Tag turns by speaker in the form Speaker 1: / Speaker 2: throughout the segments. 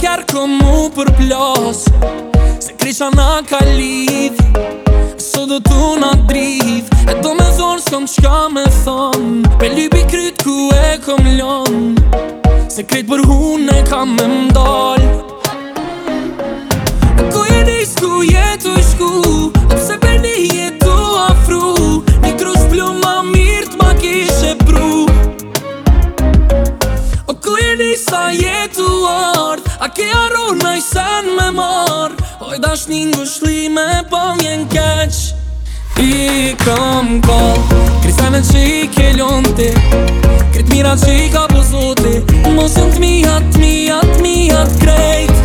Speaker 1: kjarë këmu për plos Se krisha nga ka lidh Së do t'u nga drith E do me zonë së më qka me thon Pe lybi kryt ku e këm lon Se krejt për hun e ka me mdoll Ku e dis ku je t'u shku Se për mi je t'u afru Një krus blu ma mirë t'ma kishe pru Ku e dis sa je t'u ardh A ke arru në i sen me mor Hoj dash një ngu me po mjen keq I kam kol Kri se që i ke ljon ti Kri të mira që i ka pëzuti Mosën të mi hatë, mi krejt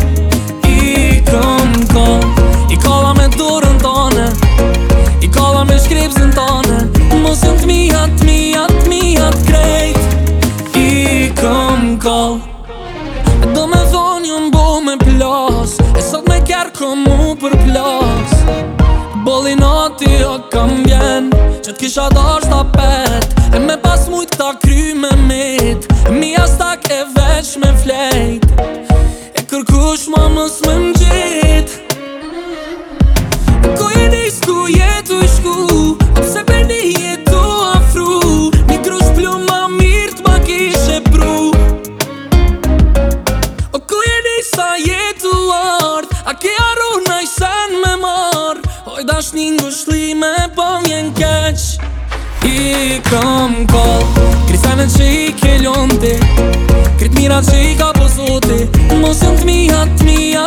Speaker 1: kom mu për plas Bolinati o kam vjen Që t'kisha dar s'ta pet E me pas mujt t'a kry me mit Mi as tak e veç me flejt E kërkush ma më mdi është një ngushli me po një keq I kom kol Kri sene që i ke ti Kri të mira që i ka pëzuti Mos jënë të mija, të mija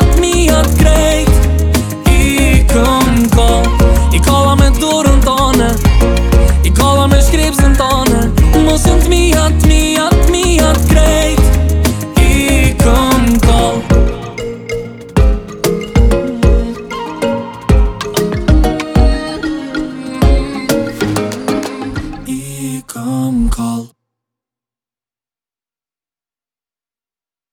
Speaker 1: Tam kal